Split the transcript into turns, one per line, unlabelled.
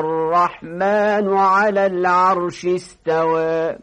الرحمن على العرش استوى.